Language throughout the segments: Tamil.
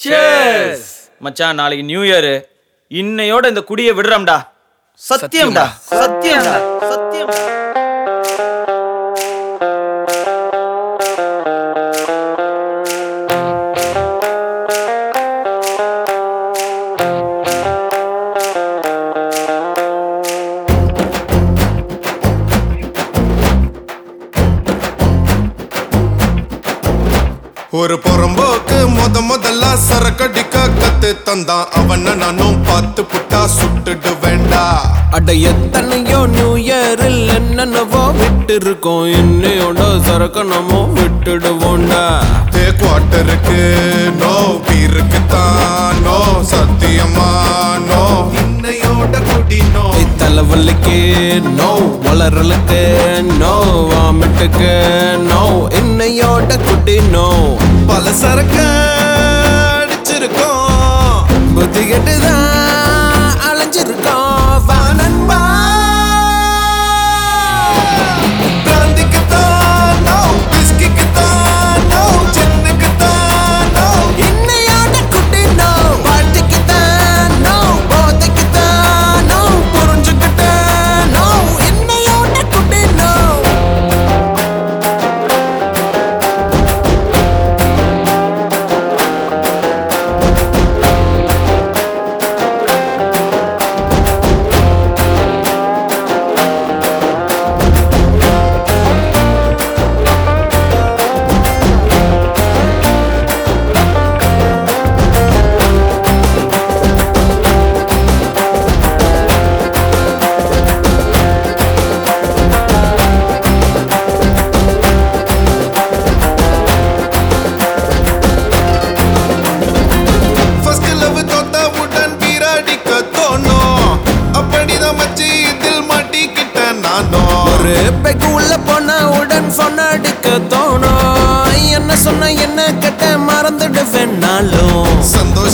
சேஸ் மச்சான் நாளைக்கு நியூ இயர் இன்னையோட இந்த குடியை விடுறோம்டா. சத்தியம்டா. சத்தியம்டா. சத்தியம் ஒரு புறம்போக்கு முத முதல்ல சரக்கடிக்க கத்து தந்தான். அவன நானும் பார்த்து புட்டா சுட்டுடு வேண்டா அட எத்தனையோ நியூ இயரில் என்னென்னவோ விட்டு இருக்கோம் இன்னையோட சரக்கு நம்ம விட்டுடுவோண்டா தே குவார்ட்டருக்கு நோ பீருக்கு தான். நோ சத்தியமா நோ நோ வளரலுக்கு நோ வாமிட்டுக்கு நோ இன்னையோட குட்டி நோ பல சரக்கு அடிச்சிருக்கோம். புத்தி கெட்டுதான்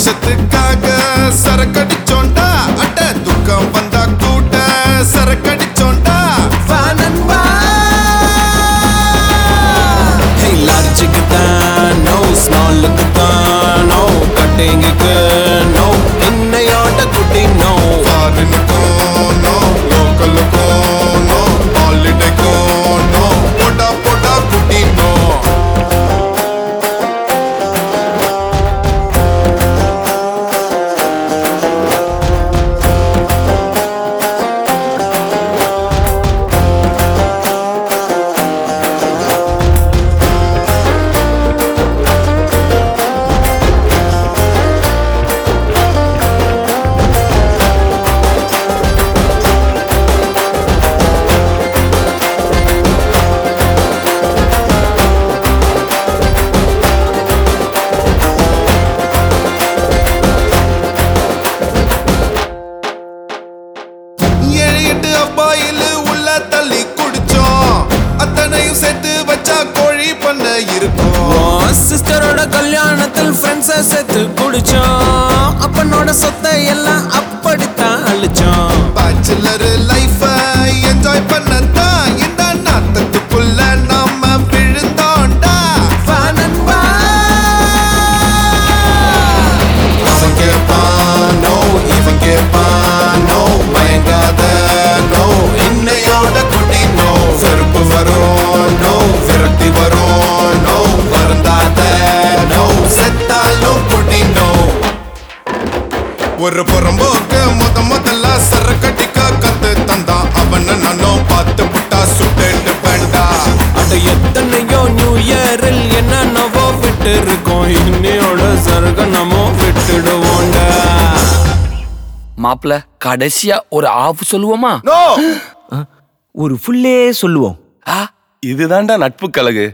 set the guy. சிஸ்டரோட கல்யாணத்தில் ஃப்ரெண்ட்ஸை சேர்த்து குடிச்சோம். அப்பனோட சொத்தை எல்லாம் ஒரு புறம்போக்கு முத முதல்ல சரக்கடிக்க கத்து தந்தான் அவன நானும் பார்த்து புட்டா சுட்டு வேண்டா அட எத்தனையோ நியூ இயரில் என்னென்னவோ விட்டு இருக்கோம் இன்னையோட சருக நம்ம விட்டுடுவோண்டா மாப்பிள கடைசியா ஒரு ஆஃப் சொல்லுவோமா? நோ! ஒரு ஃபுல்லே சொல்லுவோம். ஆ? இதுதான்டா நட்பு கழகு